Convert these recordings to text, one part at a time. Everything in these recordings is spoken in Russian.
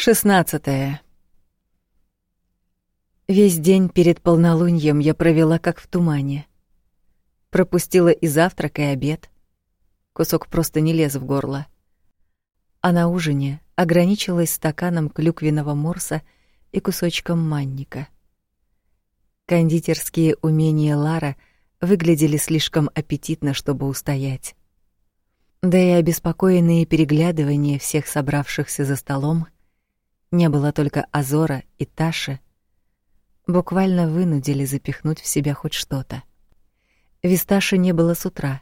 Шестнадцатое. Весь день перед полнолунием я провела как в тумане. Пропустила и завтрак, и обед. Кусок просто не лез в горло. А на ужине ограничилась стаканом клюквенного морса и кусочком манника. Кондитерские умения Лара выглядели слишком аппетитно, чтобы устоять. Да и обеспокоенные переглядывания всех собравшихся за столом — не было только Азора и Таши, буквально вынудили запихнуть в себя хоть что-то. Висташи не было с утра,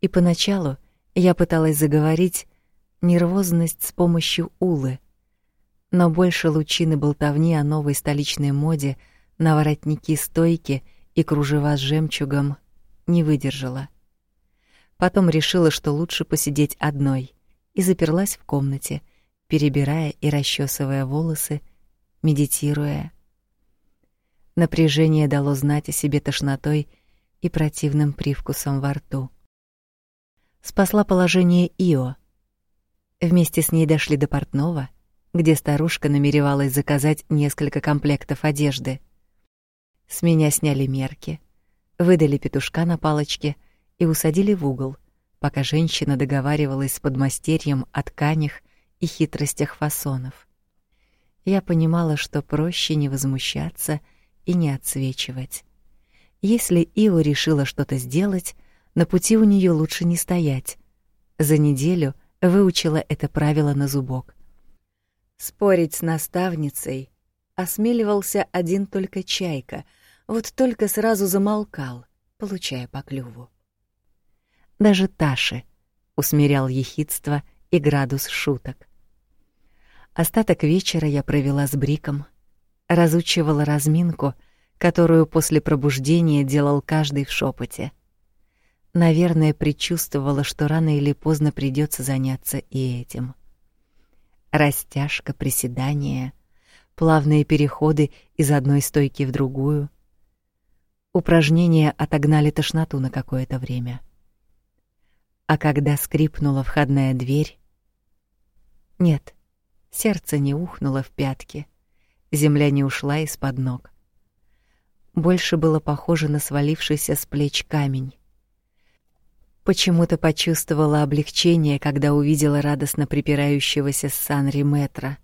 и поначалу я пыталась заговорить нервозность с помощью улы, но больше лучины болтовни о новой столичной моде на воротники-стойки и кружева с жемчугом не выдержала. Потом решила, что лучше посидеть одной, и заперлась в комнате — перебирая и расчесывая волосы, медитируя. Напряжение дало знать о себе тошнотой и противным привкусом во рту. Спасла положение Ио. Вместе с ней дошли до портного, где старушка намеревалась заказать несколько комплектов одежды. С меня сняли мерки, выдали петушка на палочке и усадили в угол, пока женщина договаривалась с подмастерьем о тканях и хитростях фасонов. Я понимала, что проще не возмущаться и не отсвечивать. Если Ио решила что-то сделать, на пути у нее лучше не стоять. За неделю выучила это правило на зубок. Спорить с наставницей осмеливался один только Чайка, вот только сразу замолкал, получая по клюву. Даже Таши усмирял ехидство и градус шуток. Остаток вечера я провела с Бриком, разучивала разминку, которую после пробуждения делал каждый в шепоте. Наверное, предчувствовала, что рано или поздно придется заняться и этим. Растяжка, приседания, плавные переходы из одной стойки в другую. Упражнения отогнали тошноту на какое-то время. А когда скрипнула входная дверь... Нет, Сердце не ухнуло в пятки, земля не ушла из-под ног. Больше было похоже на свалившийся с плеч камень. Почему-то почувствовала облегчение, когда увидела радостно припирающегося с Санри Метра.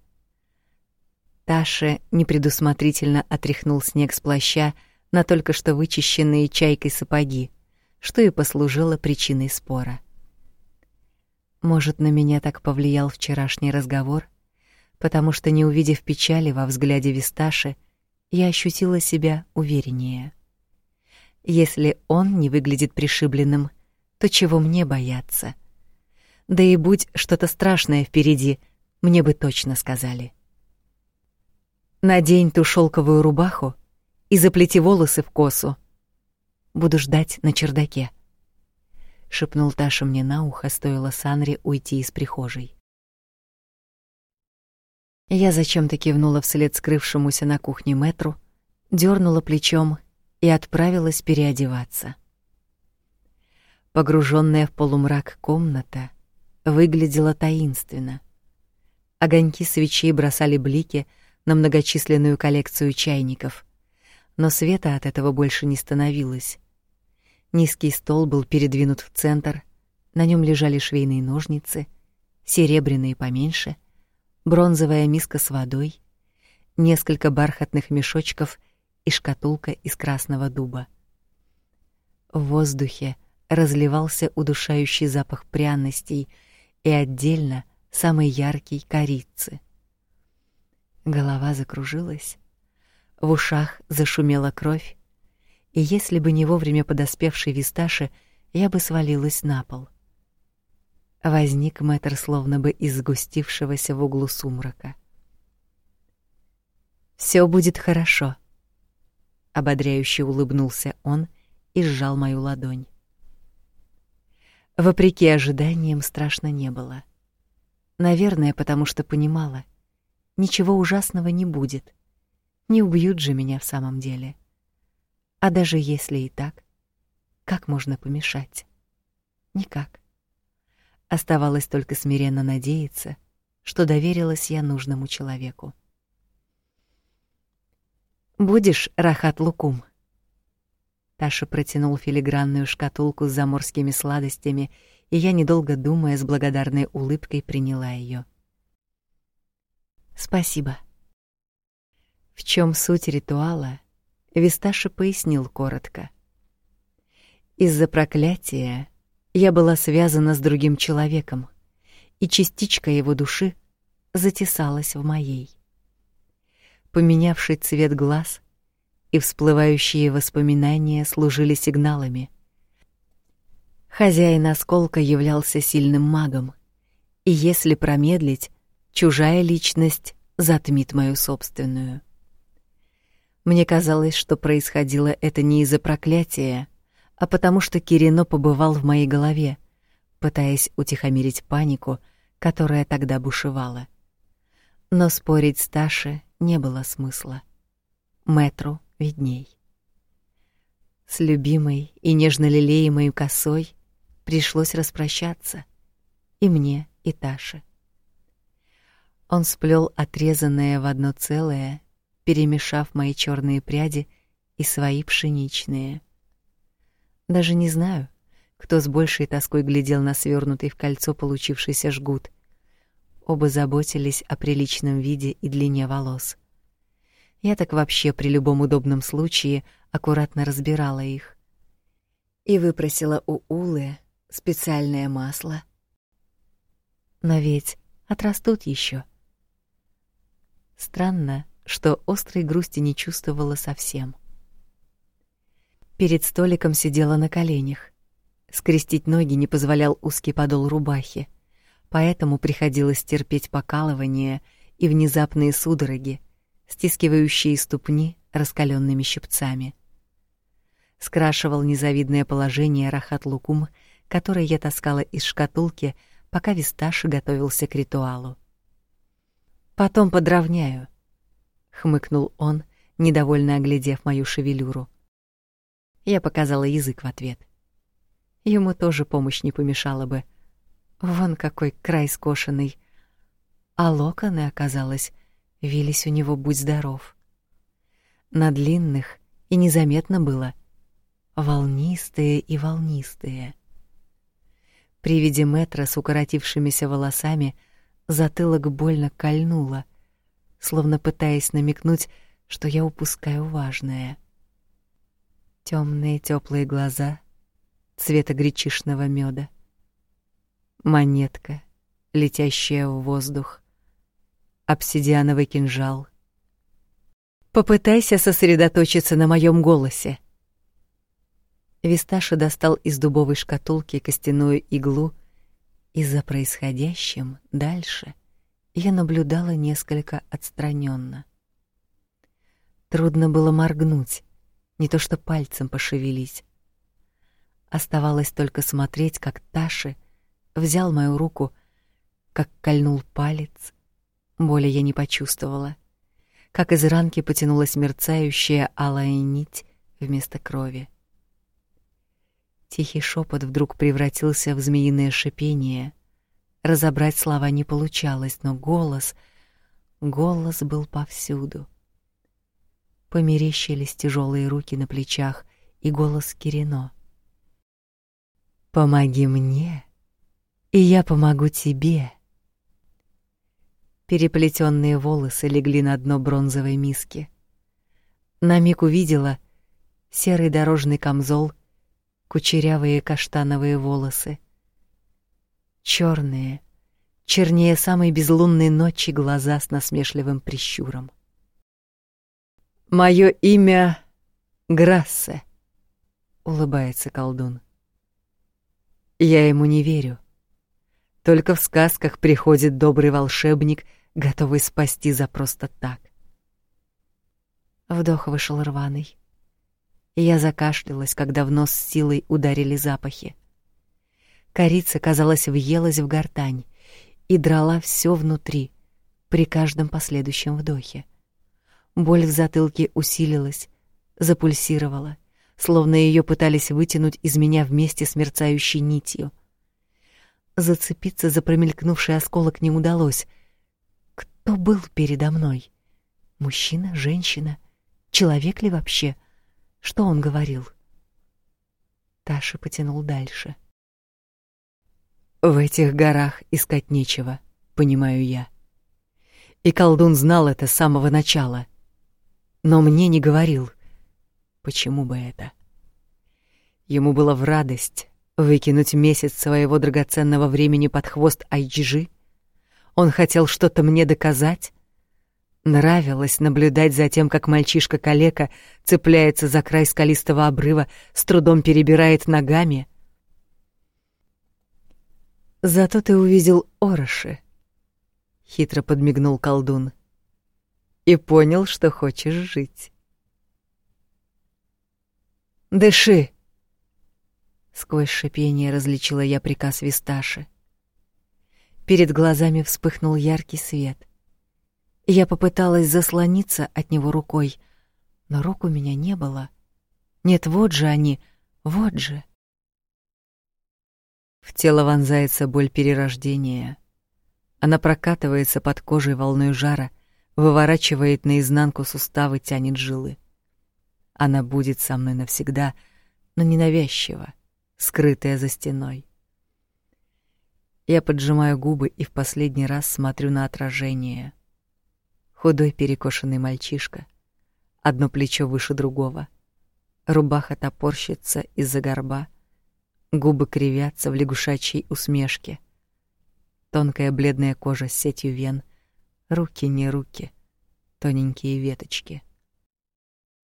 Таша непредусмотрительно отряхнул снег с плаща на только что вычищенные чайкой сапоги, что и послужило причиной спора. Может, на меня так повлиял вчерашний разговор? Потому что, не увидев печали во взгляде Висташи, я ощутила себя увереннее. Если он не выглядит пришибленным, то чего мне бояться? Да и будь что-то страшное впереди, мне бы точно сказали. Надень ту шелковую рубаху и заплети волосы в косу. Буду ждать на чердаке. Шепнул Таша мне на ухо, стоило Санре уйти из прихожей. Я зачем-то кивнула вслед скрывшемуся на кухне метру, дернула плечом и отправилась переодеваться. Погруженная в полумрак комната выглядела таинственно. Огоньки свечей бросали блики на многочисленную коллекцию чайников, но света от этого больше не становилось. Низкий стол был передвинут в центр, на нем лежали швейные ножницы, серебряные поменьше — бронзовая миска с водой, несколько бархатных мешочков и шкатулка из красного дуба. В воздухе разливался удушающий запах пряностей и отдельно самый яркий корицы. Голова закружилась, в ушах зашумела кровь, и если бы не вовремя подоспевший Висташи, я бы свалилась на пол. Возник мэтр словно бы из сгустившегося в углу сумрака. Все будет хорошо, ободряюще улыбнулся он и сжал мою ладонь. Вопреки ожиданиям страшно не было. Наверное, потому что понимала, ничего ужасного не будет. Не убьют же меня в самом деле. А даже если и так, как можно помешать? Никак. Оставалось только смиренно надеяться, что доверилась я нужному человеку. Будешь рахат лукум? Таша протянул филигранную шкатулку с заморскими сладостями, и я недолго думая с благодарной улыбкой приняла ее. Спасибо. В чем суть ритуала? Висташа пояснил коротко. Из-за проклятия я была связана с другим человеком, и частичка его души затесалась в моей. Поменявший цвет глаз и всплывающие воспоминания служили сигналами. Хозяин осколка являлся сильным магом, и если промедлить, чужая личность затмит мою собственную. Мне казалось, что происходило это не из-за проклятия, а потому что Кирино побывал в моей голове, пытаясь утихомирить панику, которая тогда бушевала. Но спорить с Ташей не было смысла. Метру видней. С любимой и нежно лелеемой косой пришлось распрощаться и мне, и Таше. Он сплел отрезанное в одно целое, перемешав мои черные пряди и свои пшеничные. Даже не знаю, кто с большей тоской глядел на свернутый в кольцо получившийся жгут. Оба заботились о приличном виде и длине волос. Я так вообще при любом удобном случае аккуратно разбирала их. И выпросила у Улы специальное масло. Но ведь отрастут еще. Странно, что острой грусти не чувствовала совсем. Перед столиком сидела на коленях. Скрестить ноги не позволял узкий подол рубахи, поэтому приходилось терпеть покалывание и внезапные судороги, стискивающие ступни раскаленными щипцами. Скрашивал незавидное положение Рахат Лукум, который я таскала из шкатулки, пока Висташи готовился к ритуалу. Потом подровняю, хмыкнул он, недовольно оглядев мою шевелюру. Я показала язык в ответ. Ему тоже помощь не помешала бы. Вон какой край скошенный. А локоны, оказалось, вились у него будь здоров. На длинных и незаметно было волнистые и волнистые. При виде метра с укоротившимися волосами затылок больно кольнуло, словно пытаясь намекнуть, что я упускаю важное. Темные теплые глаза цвета гречишного меда. Монетка, летящая в воздух. Обсидиановый кинжал. Попытайся сосредоточиться на моем голосе. Висташа достал из дубовой шкатулки костяную иглу, и за происходящим дальше я наблюдала несколько отстраненно. Трудно было моргнуть, не то что пальцем пошевелить. Оставалось только смотреть, как Таши взял мою руку, как кольнул палец. Боли я не почувствовала. Как из ранки потянулась мерцающая алая нить вместо крови. Тихий шепот вдруг превратился в змеиное шипение. Разобрать слова не получалось, но голос, голос был повсюду. Померещились тяжелые руки на плечах и голос Кирино. Помоги мне, и я помогу тебе. Переплетенные волосы легли на дно бронзовой миски. На миг увидела серый дорожный камзол кучерявые каштановые волосы. черные, чернее самой безлунной ночи глаза с насмешливым прищуром. Мое имя Грассе, улыбается колдун. Я ему не верю. Только в сказках приходит добрый волшебник, готовый спасти за просто так. Вдох вышел рваный. Я закашлялась, когда в нос силой ударили запахи. Корица, казалось, въелась в гортань и драла все внутри при каждом последующем вдохе. Боль в затылке усилилась, запульсировала, словно ее пытались вытянуть из меня вместе с мерцающей нитью. Зацепиться за промелькнувший осколок не удалось, Кто был передо мной? Мужчина, женщина, человек ли вообще? Что он говорил? Таша потянул дальше. В этих горах искать нечего, понимаю я. И колдун знал это с самого начала, но мне не говорил. Почему бы это? Ему было в радость выкинуть месяц своего драгоценного времени под хвост Айджи. Он хотел что-то мне доказать. Нравилось наблюдать за тем, как мальчишка-калека цепляется за край скалистого обрыва, с трудом перебирает ногами. «Зато ты увидел Ороши», — хитро подмигнул колдун, — «и понял, что хочешь жить». «Дыши!» Сквозь шипение различила я приказ Висташи. Перед глазами вспыхнул яркий свет. Я попыталась заслониться от него рукой, но рук у меня не было. Нет, вот же они, вот же. В тело вонзается боль перерождения. Она прокатывается под кожей волной жара, выворачивает наизнанку суставы, тянет жилы. Она будет со мной навсегда, но ненавязчиво, скрытая за стеной. Я поджимаю губы и в последний раз смотрю на отражение — Худой перекошенный мальчишка, одно плечо выше другого. Рубаха топорщится из-за горба, губы кривятся в лягушачьей усмешке. Тонкая бледная кожа с сетью вен, руки не руки, тоненькие веточки.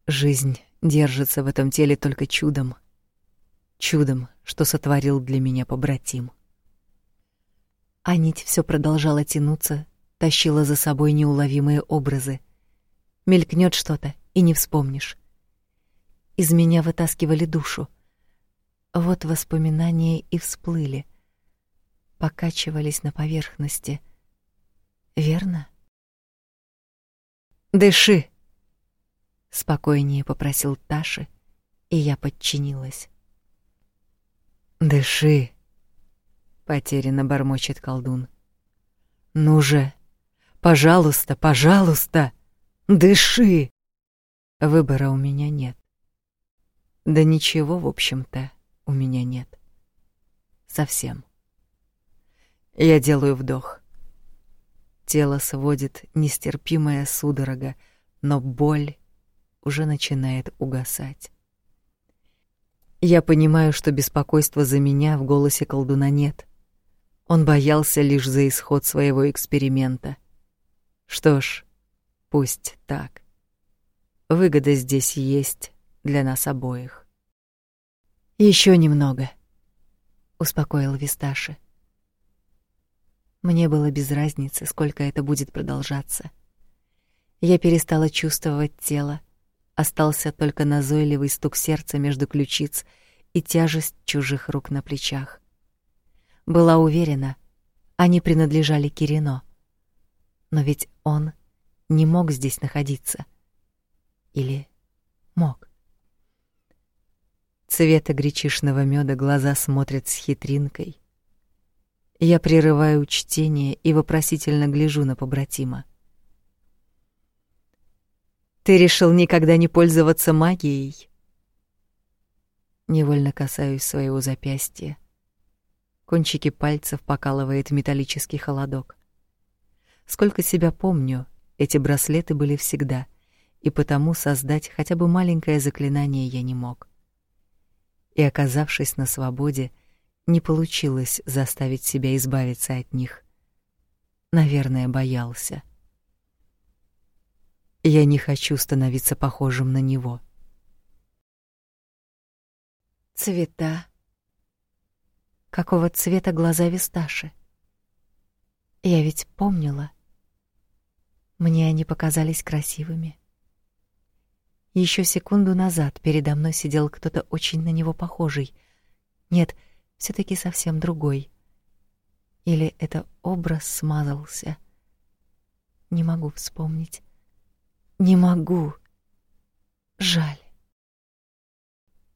Жизнь держится в этом теле только чудом. Чудом, что сотворил для меня побратим. А нить все продолжала тянуться, тащила за собой неуловимые образы. Мелькнет что-то, и не вспомнишь. Из меня вытаскивали душу. Вот воспоминания и всплыли, покачивались на поверхности. Верно? Дыши, спокойнее попросил Таши, и я подчинилась. Дыши, потерянно бормочет колдун. Ну же, Пожалуйста, пожалуйста, дыши. Выбора у меня нет. Да ничего, в общем-то, у меня нет. Совсем. Я делаю вдох. Тело сводит нестерпимая судорога, но боль уже начинает угасать. Я понимаю, что беспокойства за меня в голосе колдуна нет. Он боялся лишь за исход своего эксперимента. Что ж, пусть так. Выгода здесь есть для нас обоих. Еще немного, успокоил Висташи. Мне было без разницы, сколько это будет продолжаться. Я перестала чувствовать тело, остался только назойливый стук сердца между ключиц и тяжесть чужих рук на плечах. Была уверена, они принадлежали Кирино. Но ведь он не мог здесь находиться. Или мог? Цвета гречишного меда глаза смотрят с хитринкой. Я прерываю чтение и вопросительно гляжу на побратима. Ты решил никогда не пользоваться магией? Невольно касаюсь своего запястья. Кончики пальцев покалывает металлический холодок. Сколько себя помню, эти браслеты были всегда, и потому создать хотя бы маленькое заклинание я не мог. И оказавшись на свободе, не получилось заставить себя избавиться от них. Наверное, боялся. Я не хочу становиться похожим на него. Цвета. Какого цвета глаза Висташи? Я ведь помнила. Мне они показались красивыми. Еще секунду назад передо мной сидел кто-то очень на него похожий. Нет, все таки совсем другой. Или это образ смазался? Не могу вспомнить. Не могу. Жаль.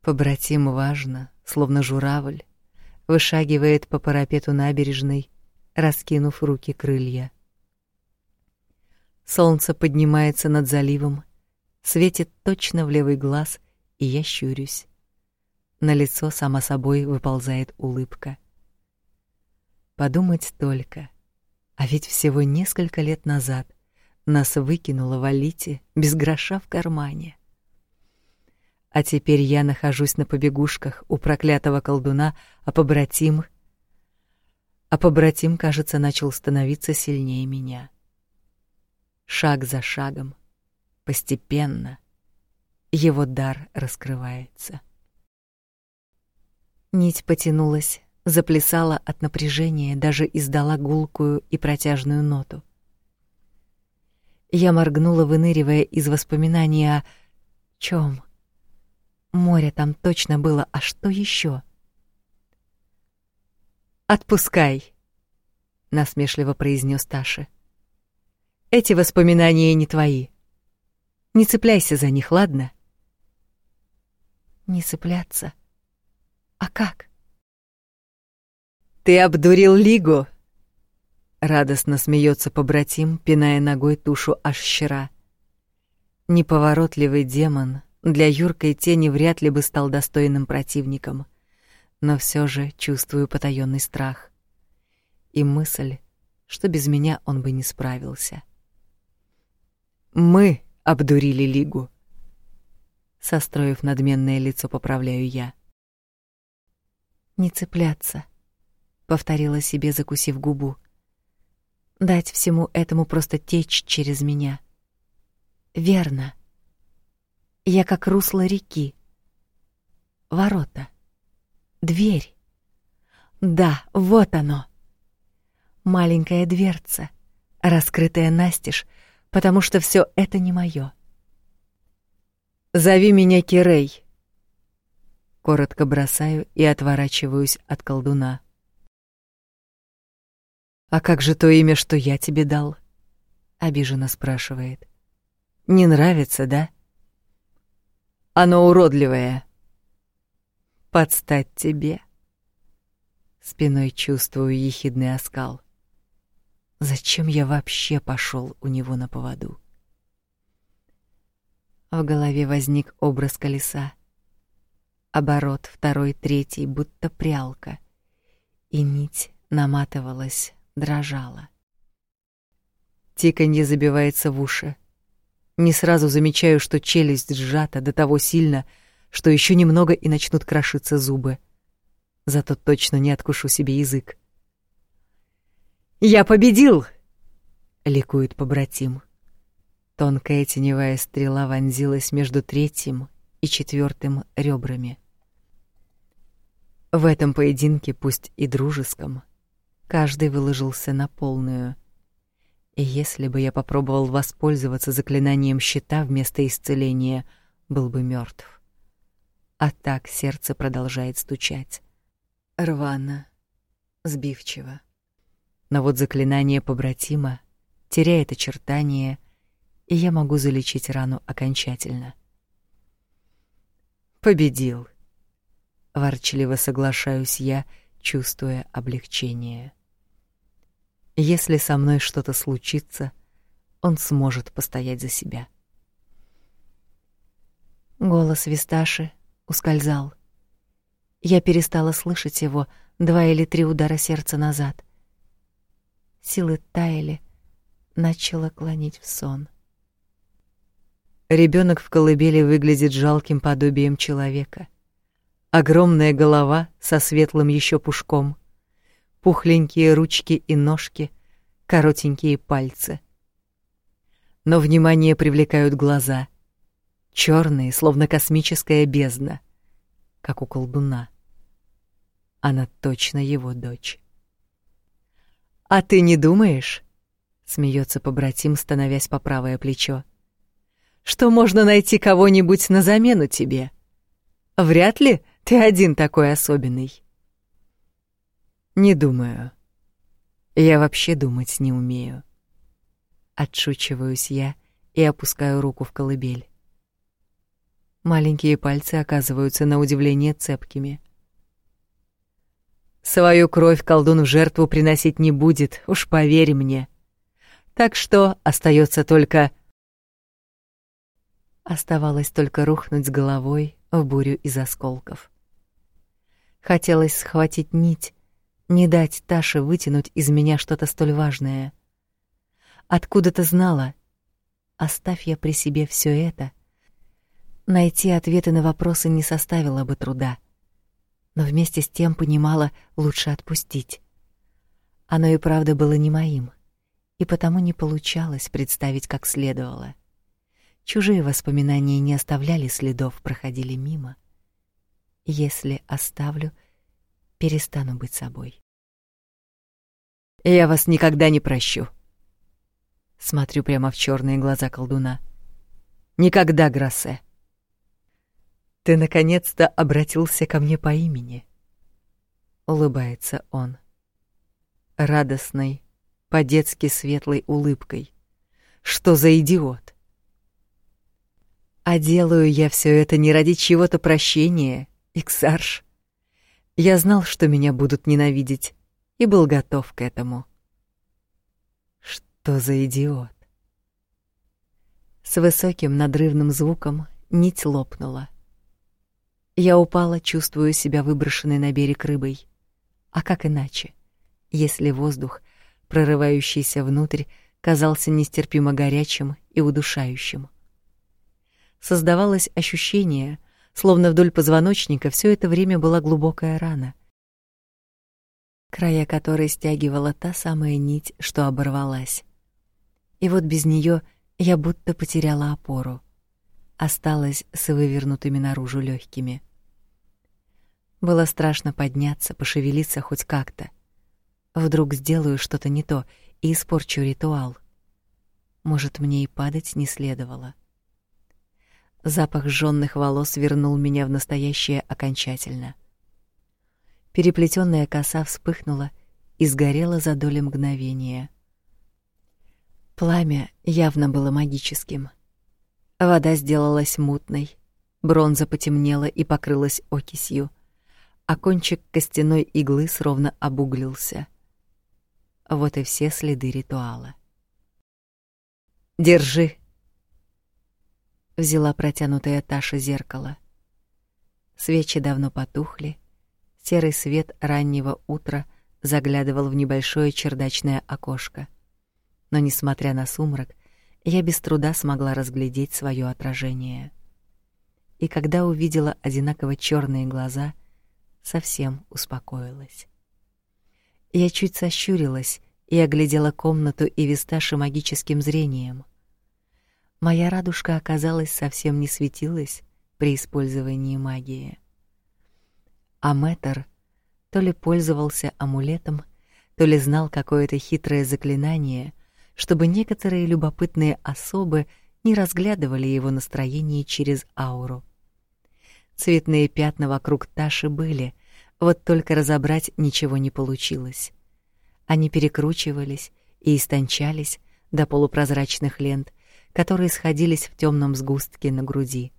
Побратим важно, словно журавль, вышагивает по парапету набережной, раскинув руки крылья. Солнце поднимается над заливом, светит точно в левый глаз, и я щурюсь. На лицо само собой выползает улыбка. Подумать только, а ведь всего несколько лет назад нас выкинуло в Алите без гроша в кармане. А теперь я нахожусь на побегушках у проклятого колдуна, а побратим... А побратим, кажется, начал становиться сильнее меня. Шаг за шагом, постепенно, его дар раскрывается. Нить потянулась, заплясала от напряжения, даже издала гулкую и протяжную ноту. Я моргнула, выныривая из воспоминаний о чем? Море там точно было, а что еще? Отпускай, насмешливо произнес Таша. Эти воспоминания не твои. Не цепляйся за них, ладно? Не цепляться. А как? Ты обдурил Лигу. Радостно смеется побратим, пиная ногой тушу ащера. Неповоротливый демон для юркой тени вряд ли бы стал достойным противником, но все же чувствую потаённый страх и мысль, что без меня он бы не справился. Мы обдурили Лигу. Состроив надменное лицо, поправляю я. Не цепляться, повторила себе, закусив губу. Дать всему этому просто течь через меня. Верно. Я как русло реки. Ворота. Дверь. Да, вот оно. Маленькая дверца, раскрытая настежь, потому что все это не мое. Зови меня Кирей. Коротко бросаю и отворачиваюсь от колдуна. А как же то имя, что я тебе дал? обиженно спрашивает. Не нравится, да? Оно уродливое. Подстать тебе. Спиной чувствую ехидный оскал. Зачем я вообще пошел у него на поводу? В голове возник образ колеса. Оборот второй, третий, будто прялка. И нить наматывалась, дрожала. Тиканье забивается в уши. Не сразу замечаю, что челюсть сжата до того сильно, что еще немного и начнут крошиться зубы. Зато точно не откушу себе язык. «Я победил!» — ликует побратим. Тонкая теневая стрела вонзилась между третьим и четвертым ребрами. В этом поединке, пусть и дружеском, каждый выложился на полную. И если бы я попробовал воспользоваться заклинанием щита вместо исцеления, был бы мертв. А так сердце продолжает стучать. Рвано, сбивчиво. Но вот заклинание побратима теряет очертания, и я могу залечить рану окончательно. Победил. Ворчливо соглашаюсь я, чувствуя облегчение. Если со мной что-то случится, он сможет постоять за себя. Голос Висташи ускользал. Я перестала слышать его два или три удара сердца назад силы таяли, начало клонить в сон. Ребенок в колыбели выглядит жалким подобием человека. Огромная голова со светлым еще пушком, пухленькие ручки и ножки, коротенькие пальцы. Но внимание привлекают глаза, черные, словно космическая бездна, как у колдуна. Она точно его дочь. А ты не думаешь? Смеется побратим, становясь по правое плечо. Что можно найти кого-нибудь на замену тебе? Вряд ли ты один такой особенный. Не думаю. Я вообще думать не умею. Отшучиваюсь я и опускаю руку в колыбель. Маленькие пальцы оказываются на удивление цепкими. Свою кровь колдун в жертву приносить не будет, уж поверь мне. Так что остается только Оставалось только рухнуть с головой в бурю из осколков. Хотелось схватить нить, не дать Таше вытянуть из меня что-то столь важное. Откуда-то знала, оставь я при себе все это, найти ответы на вопросы не составило бы труда. Но вместе с тем понимала, лучше отпустить. Оно и правда было не моим, и потому не получалось представить как следовало. Чужие воспоминания не оставляли следов, проходили мимо. Если оставлю, перестану быть собой. Я вас никогда не прощу. Смотрю прямо в черные глаза колдуна. Никогда, Грассе. Ты наконец-то обратился ко мне по имени. Улыбается он. Радостной, по-детски светлой улыбкой. Что за идиот? А делаю я все это не ради чего-то прощения, Иксарш. Я знал, что меня будут ненавидеть, и был готов к этому. Что за идиот? С высоким надрывным звуком нить лопнула. Я упала, чувствуя себя выброшенной на берег рыбой. А как иначе, если воздух, прорывающийся внутрь, казался нестерпимо горячим и удушающим? Создавалось ощущение, словно вдоль позвоночника все это время была глубокая рана, края которой стягивала та самая нить, что оборвалась. И вот без нее я будто потеряла опору, осталась с вывернутыми наружу легкими. Было страшно подняться, пошевелиться хоть как-то. Вдруг сделаю что-то не то и испорчу ритуал. Может, мне и падать не следовало. Запах жжённых волос вернул меня в настоящее окончательно. Переплетённая коса вспыхнула и сгорела за доли мгновения. Пламя явно было магическим. Вода сделалась мутной, бронза потемнела и покрылась окисью, а кончик костяной иглы словно обуглился. Вот и все следы ритуала. Держи, взяла протянутое Таша зеркало. Свечи давно потухли, серый свет раннего утра заглядывал в небольшое чердачное окошко. Но несмотря на сумрак, я без труда смогла разглядеть свое отражение. И когда увидела одинаково черные глаза, совсем успокоилась. Я чуть сощурилась и оглядела комнату и Висташи магическим зрением — моя радужка оказалась совсем не светилась при использовании магии. А Мэтр то ли пользовался амулетом, то ли знал какое-то хитрое заклинание, чтобы некоторые любопытные особы не разглядывали его настроение через ауру. Цветные пятна вокруг Таши были, вот только разобрать ничего не получилось. Они перекручивались и истончались до полупрозрачных лент, которые сходились в темном сгустке на груди.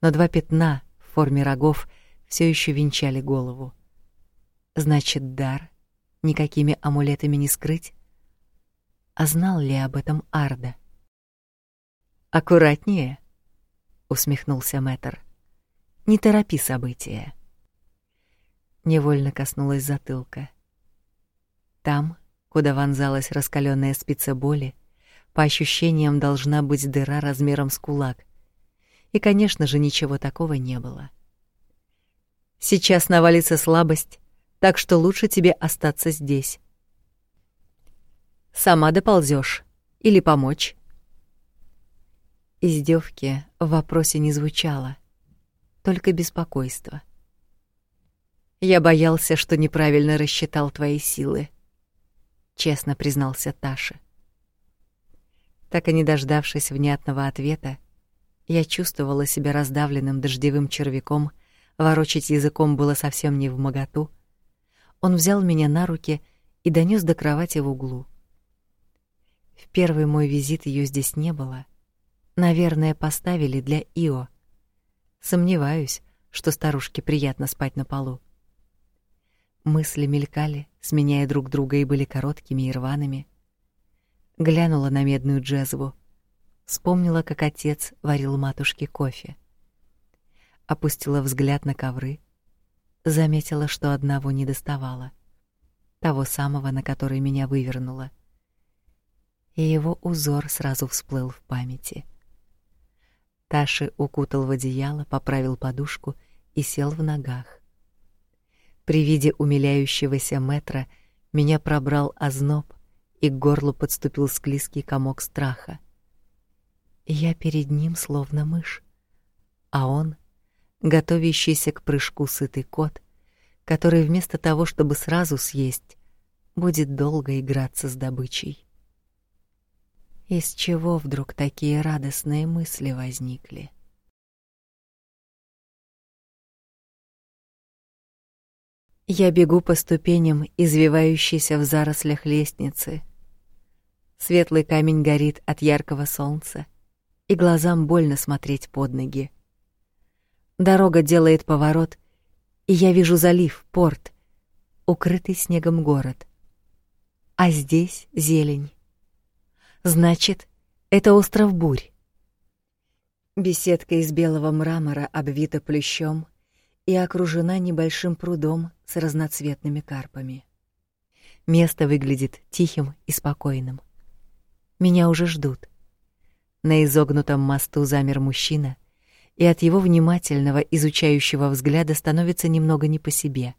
Но два пятна в форме рогов все еще венчали голову. Значит, дар никакими амулетами не скрыть? А знал ли об этом Арда? Аккуратнее, усмехнулся Мэтр. Не торопи события. Невольно коснулась затылка. Там, куда вонзалась раскаленная спица боли, по ощущениям должна быть дыра размером с кулак. И, конечно же, ничего такого не было. Сейчас навалится слабость, так что лучше тебе остаться здесь. Сама доползёшь или помочь? Издевки в вопросе не звучало, только беспокойство. Я боялся, что неправильно рассчитал твои силы, честно признался Таша. Так и не дождавшись внятного ответа, я чувствовала себя раздавленным дождевым червяком, ворочать языком было совсем не в моготу. Он взял меня на руки и донёс до кровати в углу. В первый мой визит её здесь не было. Наверное, поставили для Ио. Сомневаюсь, что старушке приятно спать на полу. Мысли мелькали, сменяя друг друга и были короткими и рваными. Глянула на медную джезву. Вспомнила, как отец варил матушке кофе. Опустила взгляд на ковры. Заметила, что одного не доставало. Того самого, на который меня вывернуло. И его узор сразу всплыл в памяти. Таши укутал в одеяло, поправил подушку и сел в ногах. При виде умиляющегося метра меня пробрал озноб, и к горлу подступил склизкий комок страха. Я перед ним словно мышь, а он готовящийся к прыжку сытый кот, который вместо того, чтобы сразу съесть, будет долго играться с добычей. Из чего вдруг такие радостные мысли возникли? Я бегу по ступеням, извивающейся в зарослях лестницы. Светлый камень горит от яркого солнца, и глазам больно смотреть под ноги. Дорога делает поворот, и я вижу залив, порт, укрытый снегом город. А здесь зелень. Значит, это остров Бурь. Беседка из белого мрамора обвита плющом и окружена небольшим прудом с разноцветными карпами. Место выглядит тихим и спокойным. Меня уже ждут. На изогнутом мосту замер мужчина, и от его внимательного, изучающего взгляда становится немного не по себе.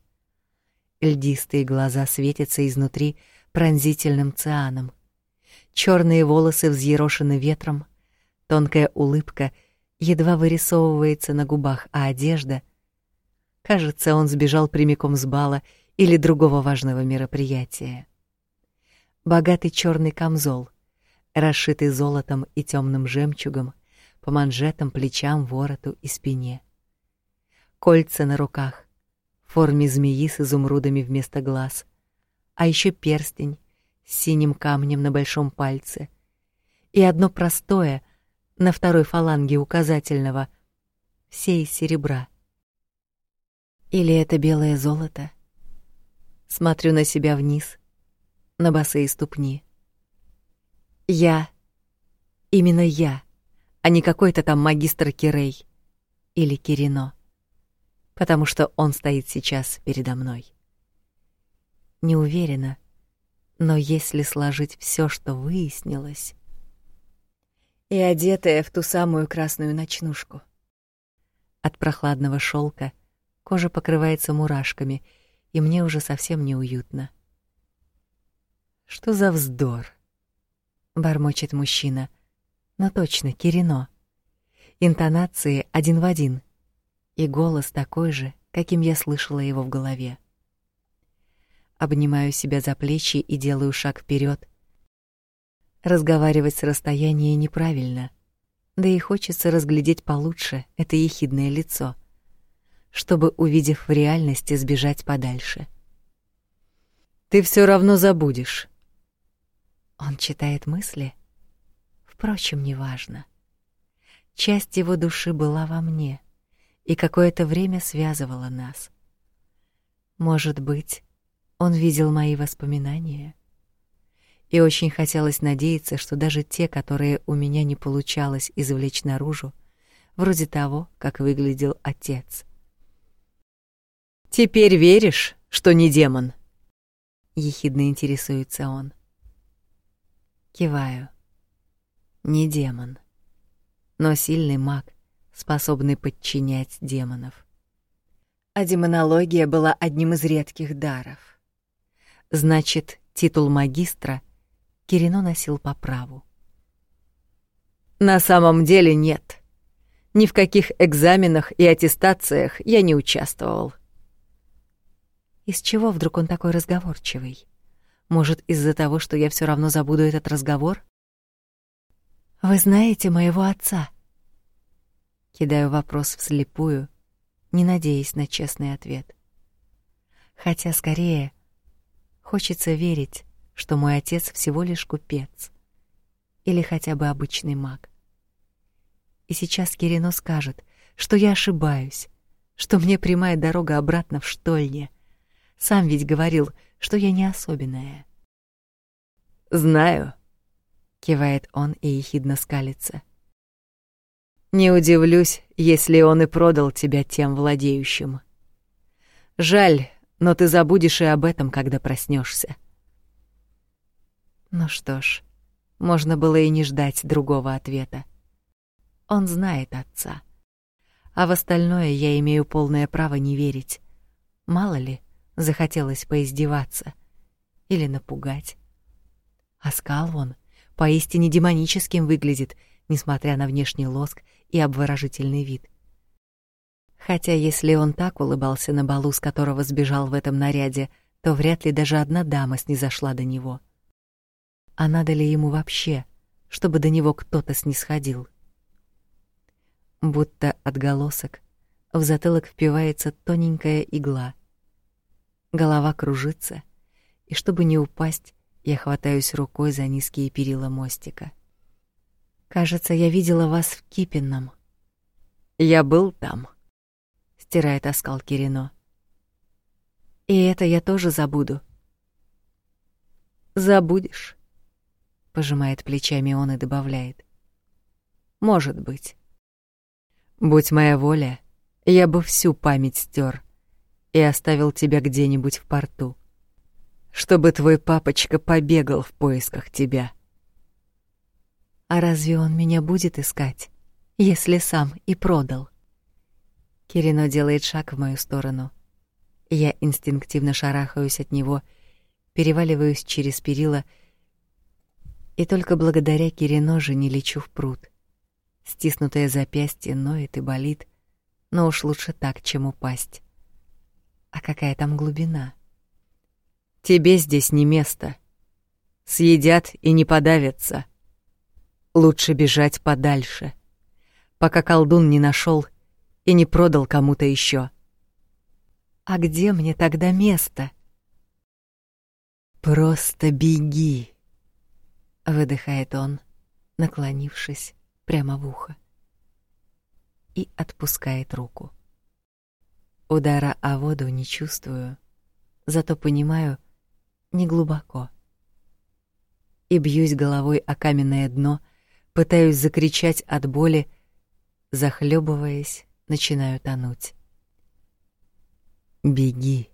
Льдистые глаза светятся изнутри пронзительным цианом. Черные волосы взъерошены ветром, тонкая улыбка едва вырисовывается на губах, а одежда Кажется, он сбежал прямиком с бала или другого важного мероприятия. Богатый черный камзол, расшитый золотом и темным жемчугом, по манжетам, плечам, вороту и спине. Кольца на руках, в форме змеи с изумрудами вместо глаз, а еще перстень с синим камнем на большом пальце и одно простое на второй фаланге указательного, все из серебра. Или это белое золото? Смотрю на себя вниз, на босые ступни. Я, именно я, а не какой-то там магистр Кирей или Кирино, потому что он стоит сейчас передо мной. Не уверена, но если сложить все, что выяснилось, и одетая в ту самую красную ночнушку, от прохладного шелка кожа покрывается мурашками, и мне уже совсем неуютно. Что за вздор? Бормочет мужчина. Но точно, Кирино. Интонации один в один, и голос такой же, каким я слышала его в голове. Обнимаю себя за плечи и делаю шаг вперед. Разговаривать с расстояния неправильно, да и хочется разглядеть получше это ехидное лицо, чтобы, увидев в реальности, сбежать подальше. Ты все равно забудешь. Он читает мысли. Впрочем, неважно. Часть его души была во мне и какое-то время связывала нас. Может быть, он видел мои воспоминания. И очень хотелось надеяться, что даже те, которые у меня не получалось извлечь наружу, вроде того, как выглядел отец. Теперь веришь, что не демон? ехидно интересуется он. Киваю. Не демон, но сильный маг, способный подчинять демонов. А демонология была одним из редких даров. Значит, титул магистра Кирино носил по праву. На самом деле нет. Ни в каких экзаменах и аттестациях я не участвовал. Из чего вдруг он такой разговорчивый? Может, из-за того, что я все равно забуду этот разговор? Вы знаете моего отца? Кидаю вопрос вслепую, не надеясь на честный ответ. Хотя скорее хочется верить, что мой отец всего лишь купец или хотя бы обычный маг. И сейчас Кирино скажет, что я ошибаюсь, что мне прямая дорога обратно в штольне. Сам ведь говорил, что я не особенная. Знаю, кивает он и ехидно скалится. Не удивлюсь, если он и продал тебя тем владеющим. Жаль, но ты забудешь и об этом, когда проснешься. Ну что ж, можно было и не ждать другого ответа. Он знает отца. А в остальное я имею полное право не верить. Мало ли, захотелось поиздеваться или напугать. А скал он поистине демоническим выглядит, несмотря на внешний лоск и обворожительный вид. Хотя если он так улыбался на балу, с которого сбежал в этом наряде, то вряд ли даже одна дама снизошла до него. А надо ли ему вообще, чтобы до него кто-то снисходил? Будто отголосок в затылок впивается тоненькая игла. Голова кружится, и чтобы не упасть, я хватаюсь рукой за низкие перила мостика. Кажется, я видела вас в Кипенном. Я был там. Стирает оскал Кирино. И это я тоже забуду. Забудешь. Пожимает плечами он и добавляет: Может быть. Будь моя воля, я бы всю память стер и оставил тебя где-нибудь в порту, чтобы твой папочка побегал в поисках тебя. А разве он меня будет искать, если сам и продал? Кирино делает шаг в мою сторону. Я инстинктивно шарахаюсь от него, переваливаюсь через перила, и только благодаря Кирино же не лечу в пруд. Стиснутое запястье ноет и болит, но уж лучше так, чем упасть. А какая там глубина? Тебе здесь не место. Съедят и не подавятся. Лучше бежать подальше, пока колдун не нашел и не продал кому-то еще. А где мне тогда место? Просто беги, выдыхает он, наклонившись прямо в ухо и отпускает руку. Удара о воду не чувствую, зато понимаю, не глубоко. И бьюсь головой о каменное дно, Пытаюсь закричать от боли, захлебываясь, начинаю тонуть. Беги.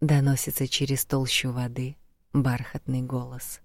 Доносится через толщу воды бархатный голос.